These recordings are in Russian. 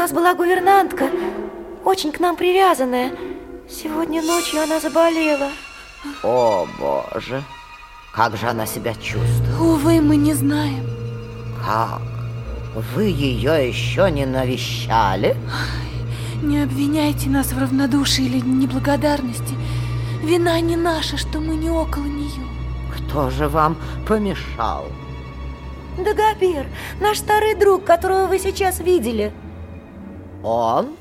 нас была гувернантка, очень к нам привязанная. Сегодня ночью она заболела. О, Боже! Как же она себя чувствует? Увы, мы не знаем. Как? Вы ее еще не навещали? Не обвиняйте нас в равнодушии или неблагодарности. Вина не наша, что мы не около нее. Кто же вам помешал? Дагобер, наш старый друг, которого вы сейчас видели. Он?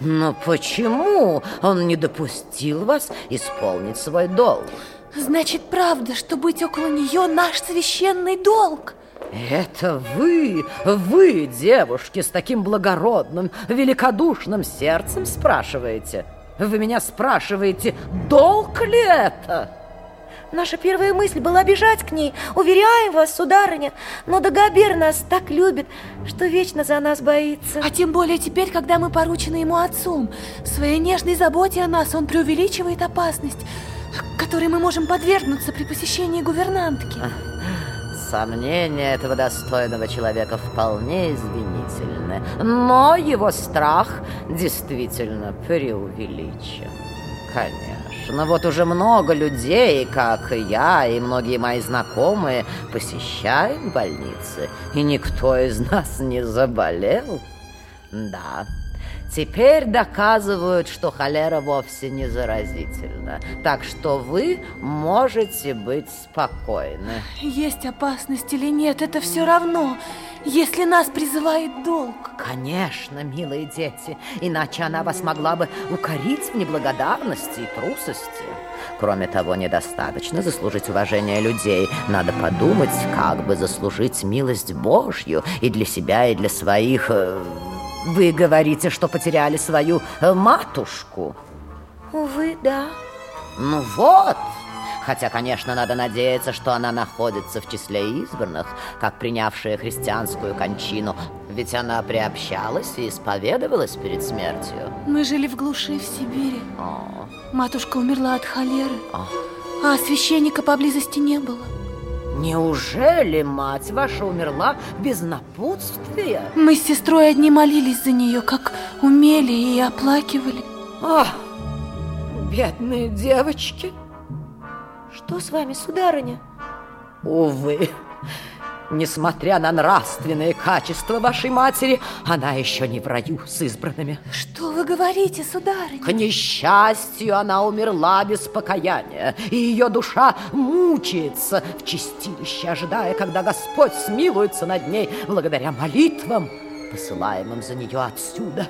Но почему он не допустил вас исполнить свой долг? Значит, правда, что быть около нее наш священный долг. Это вы, вы, девушки, с таким благородным, великодушным сердцем спрашиваете? Вы меня спрашиваете, долг ли это? Наша первая мысль была бежать к ней. Уверяем вас, сударыня, но Дагобер нас так любит, что вечно за нас боится. А тем более теперь, когда мы поручены ему отцом. В своей нежной заботе о нас он преувеличивает опасность, которой мы можем подвергнуться при посещении гувернантки. Сомнения этого достойного человека вполне извинительны, но его страх действительно преувеличен. Конечно, вот уже много людей, как и я, и многие мои знакомые, посещают больницы, и никто из нас не заболел. Да, Теперь доказывают, что холера вовсе не заразительна. Так что вы можете быть спокойны. Есть опасность или нет, это все равно, если нас призывает долг. Конечно, милые дети, иначе она вас могла бы укорить в неблагодарности и трусости. Кроме того, недостаточно заслужить уважение людей. Надо подумать, как бы заслужить милость Божью и для себя, и для своих... Э, вы говорите, что потеряли свою э, матушку? Увы, да. Ну вот. Хотя, конечно, надо надеяться, что она находится в числе избранных, как принявшая христианскую кончину. Ведь она приобщалась и исповедовалась перед смертью. Мы жили в глуши в Сибири. О. Матушка умерла от холеры, О. а священника поблизости не было. Неужели мать ваша умерла без напутствия? Мы с сестрой одни молились за нее, как умели и оплакивали. Ах, бедные девочки. Что с вами, сударыня? Увы, Несмотря на нравственные качества вашей матери, она еще не в раю с избранными. Что вы говорите, сударыня? К несчастью, она умерла без покаяния, и ее душа мучается в чистилище, ожидая, когда Господь смилуется над ней благодаря молитвам, посылаемым за нее отсюда.